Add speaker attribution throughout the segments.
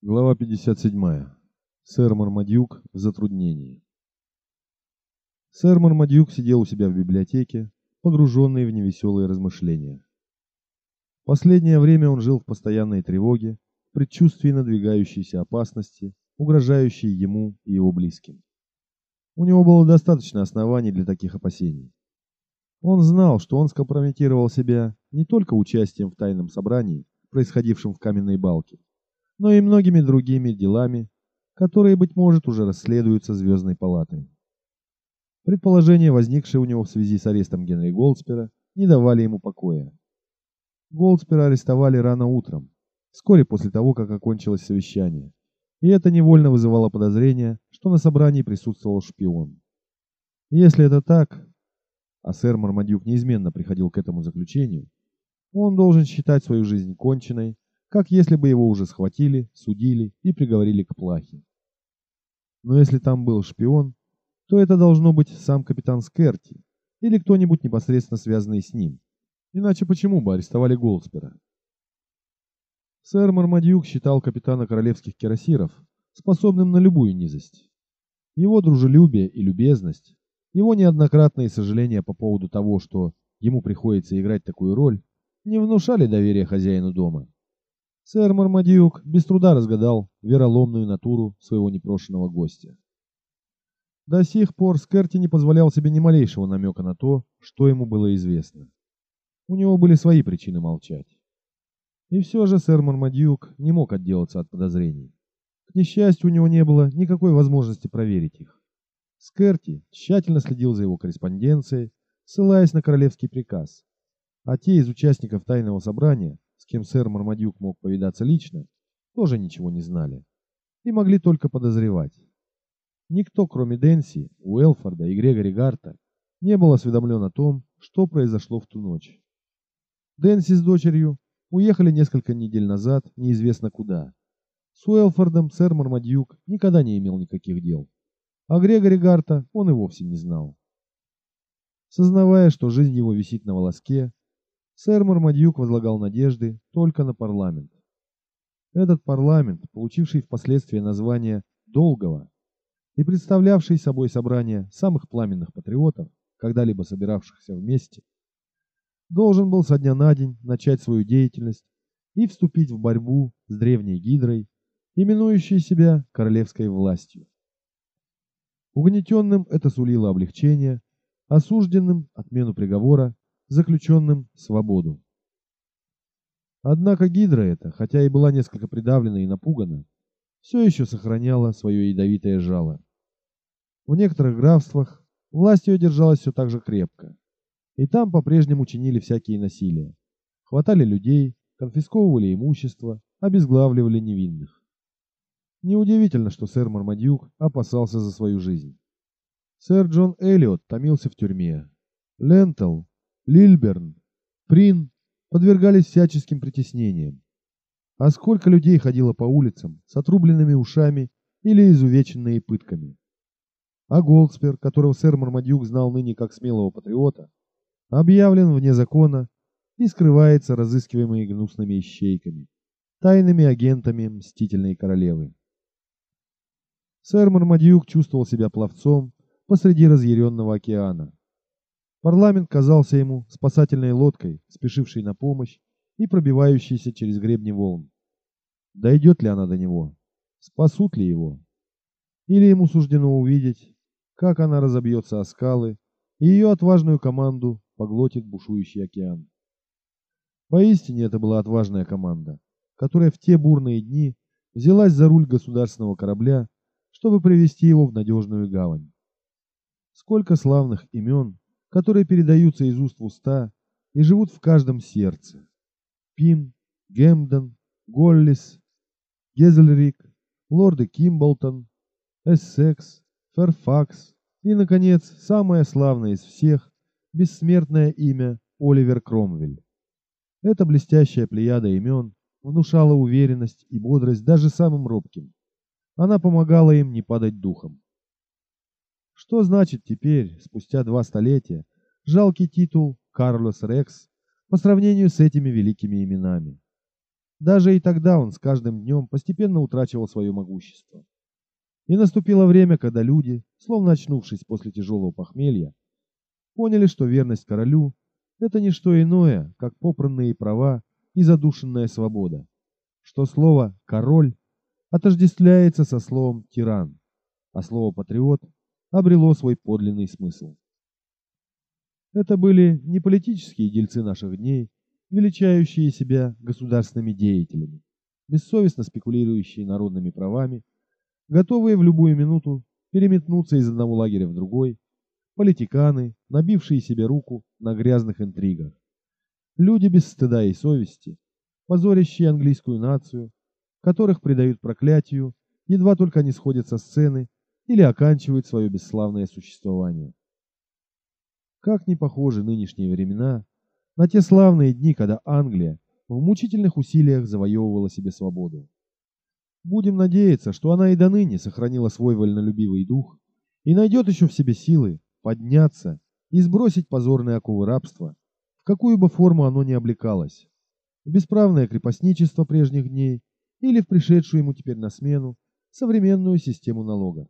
Speaker 1: Глава 57. Сэр Мармадюк в затруднении. Сэр Мармадюк сидел у себя в библиотеке, погруженный в невеселые размышления. Последнее время он жил в постоянной тревоге, предчувствии надвигающейся опасности, угрожающей ему и его близким. У него было достаточно оснований для таких опасений. Он знал, что он скомпрометировал себя не только участием в тайном собрании, происходившем в каменной балке, но и многими другими делами, которые, быть может, уже расследуются Звездной палатой. Предположения, возникшие у него в связи с арестом Генри Голдспера, не давали ему покоя. Голдспера арестовали рано утром, вскоре после того, как окончилось совещание, и это невольно вызывало подозрение, что на собрании присутствовал шпион. Если это так, а сэр Мармадюк неизменно приходил к этому заключению, он должен считать свою жизнь конченной как если бы его уже схватили, судили и приговорили к плахе. Но если там был шпион, то это должно быть сам капитан Скерти или кто-нибудь непосредственно связанный с ним. Иначе почему бы арестовали Голдспера? Сэр Мармадьюк считал капитана королевских кирасиров способным на любую низость. Его дружелюбие и любезность, его неоднократные сожаления по поводу того, что ему приходится играть такую роль, не внушали доверия хозяину дома. Сэр Мармадюк без труда разгадал вероломную натуру своего непрошенного гостя. До сих пор Скерти не позволял себе ни малейшего намека на то, что ему было известно. У него были свои причины молчать. И все же сэр Мармадюк не мог отделаться от подозрений. К несчастью, у него не было никакой возможности проверить их. Скерти тщательно следил за его корреспонденцией, ссылаясь на королевский приказ. А те из участников тайного собрания, кем сэр Мармадюк мог повидаться лично, тоже ничего не знали и могли только подозревать. Никто, кроме Дэнси, Уэлфорда и Грегори Гарта, не был осведомлен о том, что произошло в ту ночь. Дэнси с дочерью уехали несколько недель назад неизвестно куда. С Уэлфордом сэр Мармадюк никогда не имел никаких дел, а Грегори Гарта он и вовсе не знал. Сознавая, что жизнь его висит на волоске, Сэр Мармадьюк возлагал надежды только на парламент. Этот парламент, получивший впоследствии название «Долгого» и представлявший собой собрание самых пламенных патриотов, когда-либо собиравшихся вместе, должен был со дня на день начать свою деятельность и вступить в борьбу с древней гидрой, именующей себя королевской властью. Угнетенным это сулило облегчение, осужденным отмену приговора заключенным свободу. Однако гидра эта, хотя и была несколько придавлена и напугана, все еще сохраняла свое ядовитое жало. В некоторых графствах власть ее держалась все так же крепко, и там по-прежнему чинили всякие насилия. Хватали людей, конфисковывали имущество, обезглавливали невинных. Неудивительно, что сэр Мармадюк опасался за свою жизнь. Сэр Джон Эллиот томился в тюрьме. Лентл Лильберн, Прин подвергались всяческим притеснениям. А сколько людей ходило по улицам с отрубленными ушами или изувеченные пытками. А Голдспер, которого сэр Мармадюк знал ныне как смелого патриота, объявлен вне закона и скрывается разыскиваемый гнусными ищейками, тайными агентами мстительной королевы. Сэр Мармадюк чувствовал себя пловцом посреди разъяренного океана. Парламент казался ему спасательной лодкой, спешившей на помощь и пробивающейся через гребни волн. Дойдет ли она до него? Спасут ли его? Или ему суждено увидеть, как она разобьется о скалы, и ее отважную команду поглотит бушующий океан? Поистине это была отважная команда, которая в те бурные дни взялась за руль государственного корабля, чтобы привести его в надежную гавань. Сколько славных имен которые передаются из уст в уста и живут в каждом сердце. Пин, Гемден, Голлис, Гезельрик, лорды Кимболтон, Эссекс, Ферфакс и, наконец, самое славное из всех, бессмертное имя Оливер Кромвель. Эта блестящая плеяда имен внушала уверенность и бодрость даже самым робким. Она помогала им не падать духом. Что значит теперь, спустя два столетия, жалкий титул Карлос Рекс по сравнению с этими великими именами? Даже и тогда он с каждым днем постепенно утрачивал свое могущество. И наступило время, когда люди, словно очнувшись после тяжелого похмелья, поняли, что верность королю – это не что иное, как попранные права и задушенная свобода, что слово «король» отождествляется со словом «тиран», а слово «патриот» обрело свой подлинный смысл. Это были не политические дельцы наших дней, величающие себя государственными деятелями, бессовестно спекулирующие народными правами, готовые в любую минуту переметнуться из одного лагеря в другой, политиканы, набившие себе руку на грязных интригах, люди без стыда и совести, позорящие английскую нацию, которых предают проклятию, едва только они сходят со сцены или оканчивают свое бесславное существование. Как не похожи нынешние времена на те славные дни, когда Англия в мучительных усилиях завоевывала себе свободу. Будем надеяться, что она и до ныне сохранила свой вольнолюбивый дух и найдет еще в себе силы подняться и сбросить позорные оковы рабства, в какую бы форму оно ни облекалось, в бесправное крепостничество прежних дней или в пришедшую ему теперь на смену современную систему налога.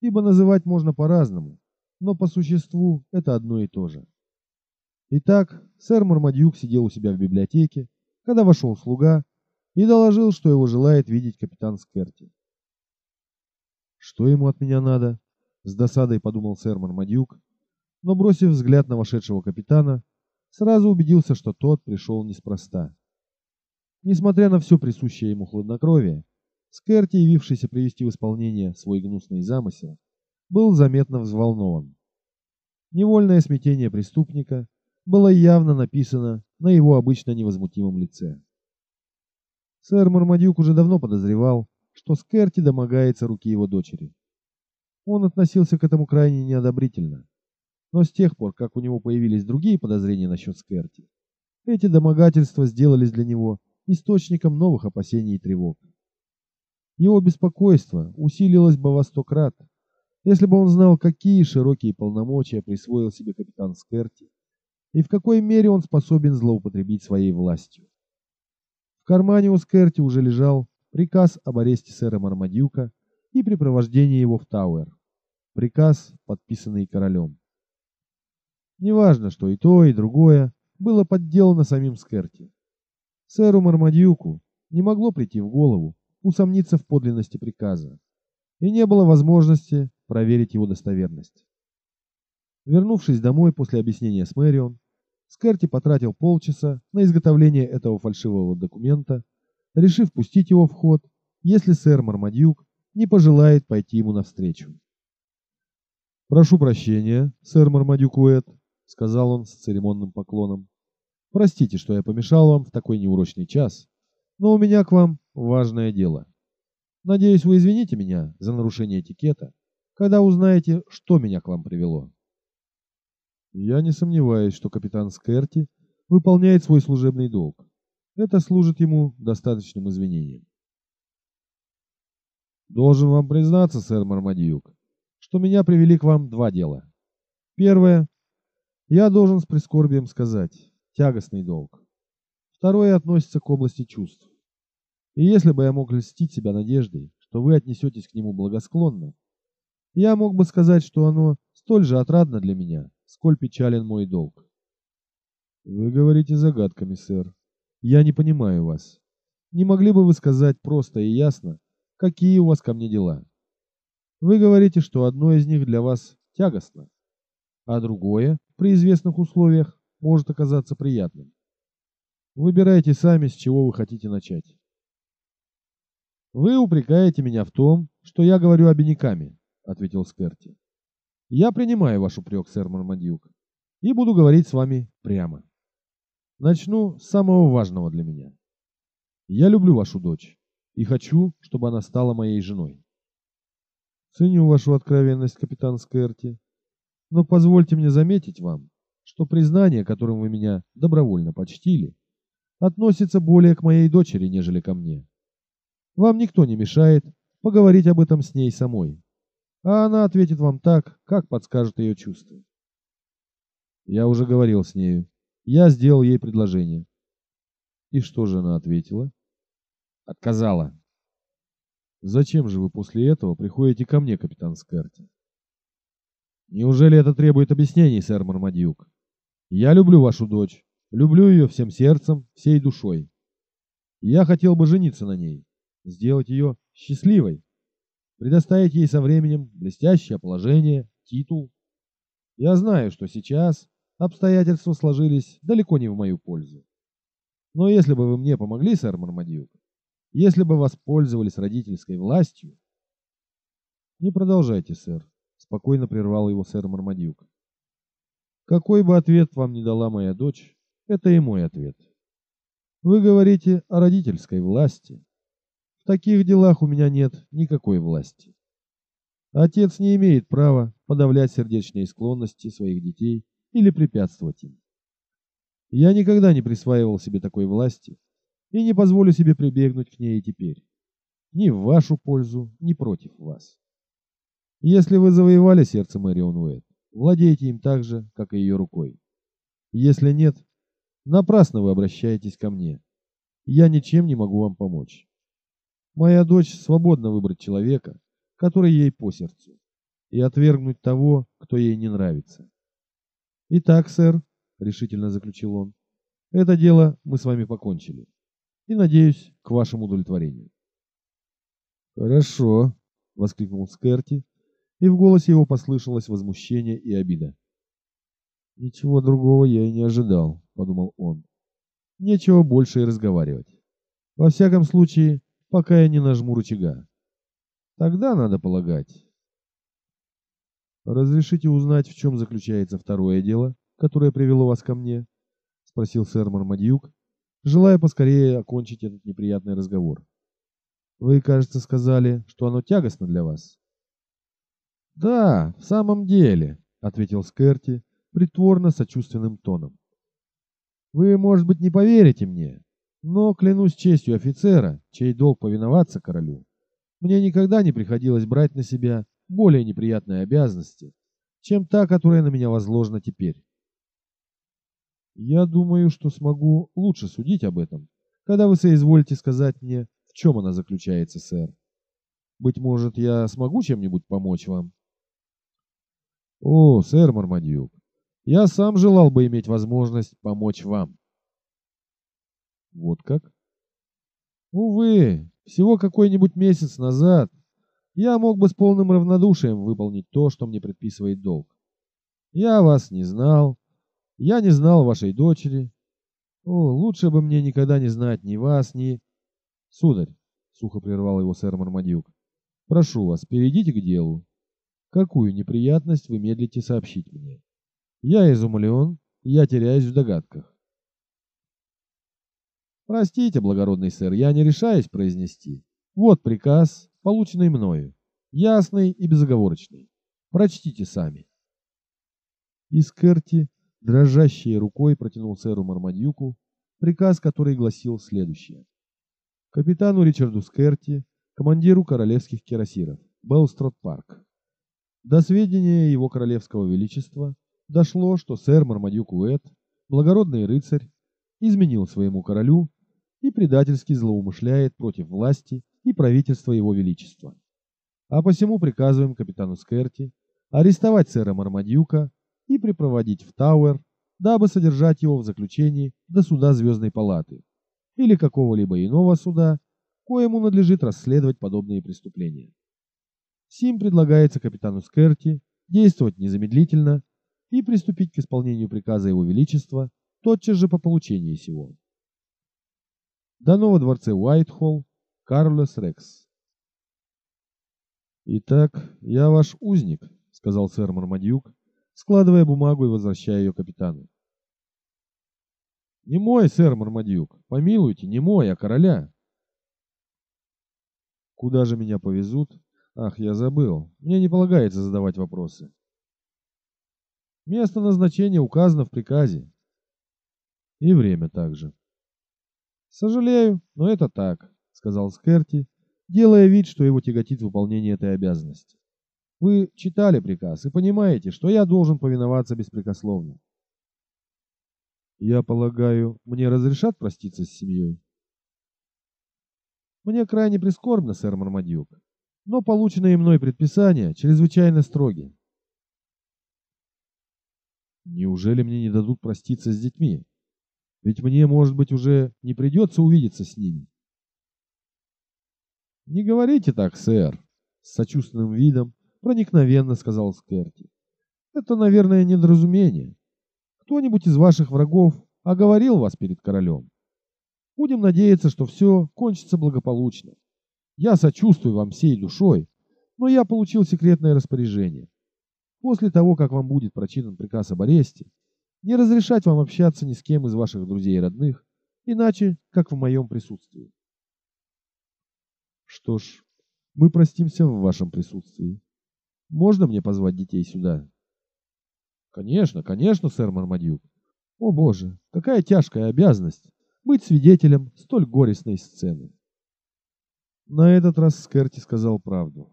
Speaker 1: Ибо называть можно по-разному, но по существу это одно и то же. Итак, сэр Мармадюк сидел у себя в библиотеке, когда вошел слуга и доложил, что его желает видеть капитан Скерти. «Что ему от меня надо?» — с досадой подумал сэр Мармадюк, но, бросив взгляд на вошедшего капитана, сразу убедился, что тот пришел неспроста. Несмотря на все присущее ему хладнокровие, Скерти, явившийся привести в исполнение свой гнусный замысел, был заметно взволнован. Невольное смятение преступника — было явно написано на его обычно невозмутимом лице. Сэр Мармадюк уже давно подозревал, что Скерти домогается руки его дочери. Он относился к этому крайне неодобрительно. Но с тех пор, как у него появились другие подозрения насчет Скерти, эти домогательства сделались для него источником новых опасений и тревог. Его беспокойство усилилось бы во сто крат, если бы он знал, какие широкие полномочия присвоил себе капитан Скерти и в какой мере он способен злоупотребить своей властью. В кармане у Скерти уже лежал приказ об аресте сэра Мармадюка и припровождении его в Тауэр. Приказ, подписанный королем. Неважно, что и то, и другое было подделано самим Скерти. Сэру Мармадюку не могло прийти в голову усомниться в подлинности приказа, и не было возможности проверить его достоверность. Вернувшись домой после объяснения с Мэрион, Скерти потратил полчаса на изготовление этого фальшивого документа, решив пустить его в ход, если сэр Мармадюк не пожелает пойти ему навстречу. «Прошу прощения, сэр Мармадюк Уэт», — сказал он с церемонным поклоном. «Простите, что я помешал вам в такой неурочный час, но у меня к вам важное дело. Надеюсь, вы извините меня за нарушение этикета, когда узнаете, что меня к вам привело». Я не сомневаюсь, что капитан Скерти выполняет свой служебный долг. Это служит ему достаточным извинением. Должен вам признаться, сэр Мармадьюк, что меня привели к вам два дела. Первое. Я должен с прискорбием сказать, тягостный долг. Второе относится к области чувств. И если бы я мог льстить себя надеждой, что вы отнесетесь к нему благосклонно, я мог бы сказать, что оно столь же отрадно для меня, сколь печален мой долг. Вы говорите загадками, сэр. Я не понимаю вас. Не могли бы вы сказать просто и ясно, какие у вас ко мне дела? Вы говорите, что одно из них для вас тягостно, а другое, при известных условиях, может оказаться приятным. Выбирайте сами, с чего вы хотите начать. Вы упрекаете меня в том, что я говорю обиняками, ответил Скерти. Я принимаю ваш упрек, сэр Мармадюк, и буду говорить с вами прямо. Начну с самого важного для меня. Я люблю вашу дочь и хочу, чтобы она стала моей женой. Ценю вашу откровенность, капитан Скерти, но позвольте мне заметить вам, что признание, которым вы меня добровольно почтили, относится более к моей дочери, нежели ко мне. Вам никто не мешает поговорить об этом с ней самой а она ответит вам так, как подскажет ее чувства. Я уже говорил с нею. Я сделал ей предложение. И что же она ответила?
Speaker 2: Отказала.
Speaker 1: Зачем же вы после этого приходите ко мне, капитан Скарти? Неужели это требует объяснений, сэр Мармадьюк? Я люблю вашу дочь, люблю ее всем сердцем, всей душой. Я хотел бы жениться на ней, сделать ее счастливой, предоставить ей со временем блестящее положение, титул. Я знаю, что сейчас обстоятельства сложились далеко не в мою пользу. Но если бы вы мне помогли, сэр Мармадьюк, если бы воспользовались родительской властью... Не продолжайте, сэр, спокойно прервал его сэр Мармадюк. Какой бы ответ вам ни дала моя дочь, это и мой ответ. Вы говорите о родительской власти. Таких делах у меня нет никакой власти. Отец не имеет права подавлять сердечные склонности своих детей или препятствовать им. Я никогда не присваивал себе такой власти и не позволю себе прибегнуть к ней теперь. Ни в вашу пользу, ни против вас. Если вы завоевали сердце Мэрион Уэйт, владеете им так же, как и ее рукой. Если нет, напрасно вы обращаетесь ко мне. Я ничем не могу вам помочь. Моя дочь свободна выбрать человека, который ей по сердцу, и отвергнуть того, кто ей не нравится. Итак, сэр, решительно заключил он, это дело мы с вами покончили. И надеюсь, к вашему удовлетворению.
Speaker 2: Хорошо, воскликнул Скерти, и в голосе его послышалось возмущение и обида.
Speaker 1: «Ничего другого я и не ожидал», — подумал он. «Нечего больше и разговаривать. Во всяком случае, пока я не нажму рычага. Тогда надо полагать». «Разрешите узнать, в чем заключается второе дело, которое привело вас ко мне?» — спросил сэр Мармадьюк, желая поскорее окончить этот неприятный разговор. «Вы, кажется, сказали, что оно тягостно для вас».
Speaker 2: «Да, в самом деле», — ответил Скерти притворно сочувственным тоном. «Вы, может быть, не поверите мне, но, клянусь честью офицера, чей долг повиноваться королю, мне никогда не приходилось брать на себя более неприятные обязанности, чем та, которая на меня возложена теперь. Я думаю, что смогу лучше судить об этом, когда вы соизволите сказать мне, в чем она заключается, сэр. Быть может, я смогу чем-нибудь помочь вам?»
Speaker 1: О, сэр Мармадьюк, я сам желал бы иметь возможность помочь вам.
Speaker 2: Вот как?
Speaker 1: Увы, всего какой-нибудь месяц назад я мог бы с полным равнодушием выполнить то, что мне предписывает долг. Я вас не знал, я не знал вашей дочери. О, лучше бы мне никогда не знать ни вас, ни... Сударь, сухо прервал его сэр Мармадюк, прошу вас, перейдите к делу. Какую неприятность вы медлите сообщить мне? Я изумлен, я теряюсь в догадках. Простите, благородный сэр, я не решаюсь произнести. Вот приказ, полученный мною, ясный и безоговорочный. Прочтите сами. Искерти, дрожащей рукой, протянул сэру Мармадьюку приказ, который гласил следующее. Капитану Ричарду Скерти, командиру королевских кирасиров, Белстрот Парк. До сведения его королевского величества дошло, что сэр Мармадюк Уэт, благородный рыцарь, изменил своему королю и предательски злоумышляет против власти и правительства его величества. А посему приказываем капитану Скерти арестовать сэра Мармадюка и припроводить в Тауэр, дабы содержать его в заключении до суда Звездной палаты или какого-либо иного суда, коему надлежит расследовать подобные преступления. Сим предлагается капитану Скерти действовать незамедлительно и приступить к исполнению приказа Его Величества тотчас же по получении сего. Дано во дворце Уайтхолл, Карлос Рекс. «Итак, я ваш узник», — сказал сэр Мармадьюк, складывая бумагу и возвращая ее капитану. «Не мой, сэр Мармадьюк, помилуйте, не мой, а короля». «Куда же меня повезут?» Ах, я забыл. Мне не полагается задавать вопросы. Место назначения указано в приказе. И время также. Сожалею, но это так, сказал Скерти, делая вид, что его тяготит выполнение этой обязанности. Вы читали приказ и понимаете, что я должен повиноваться беспрекословно.
Speaker 2: Я полагаю, мне разрешат проститься с семьей? Мне крайне прискорбно, сэр Мармадюк, но полученные мной предписания чрезвычайно строги. Неужели мне не дадут проститься с детьми? Ведь мне, может быть, уже не придется увидеться с ними. Не говорите так, сэр, с сочувственным видом проникновенно сказал Скерти. Это, наверное, недоразумение. Кто-нибудь из ваших врагов оговорил вас перед королем. Будем надеяться, что все кончится благополучно. Я сочувствую вам всей душой, но я получил секретное распоряжение. После того, как вам будет прочитан приказ об аресте, не разрешать вам общаться ни с кем из ваших друзей и родных, иначе, как в моем присутствии. Что ж, мы простимся в вашем присутствии. Можно мне позвать детей сюда? Конечно, конечно, сэр Мармадюк. О боже, какая тяжкая обязанность быть свидетелем столь горестной сцены. На этот раз Скерти сказал правду.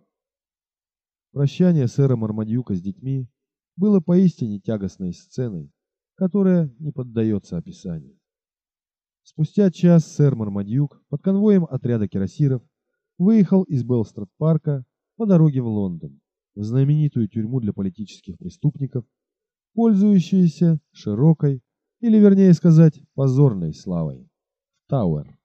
Speaker 2: Прощание сэра Мармадюка с детьми было поистине тягостной сценой, которая не поддается описанию. Спустя час сэр Мармадюк под конвоем отряда кирасиров выехал из Белстрад-парка по дороге в Лондон, в знаменитую тюрьму для политических преступников, пользующуюся широкой, или вернее сказать, позорной славой, Тауэр.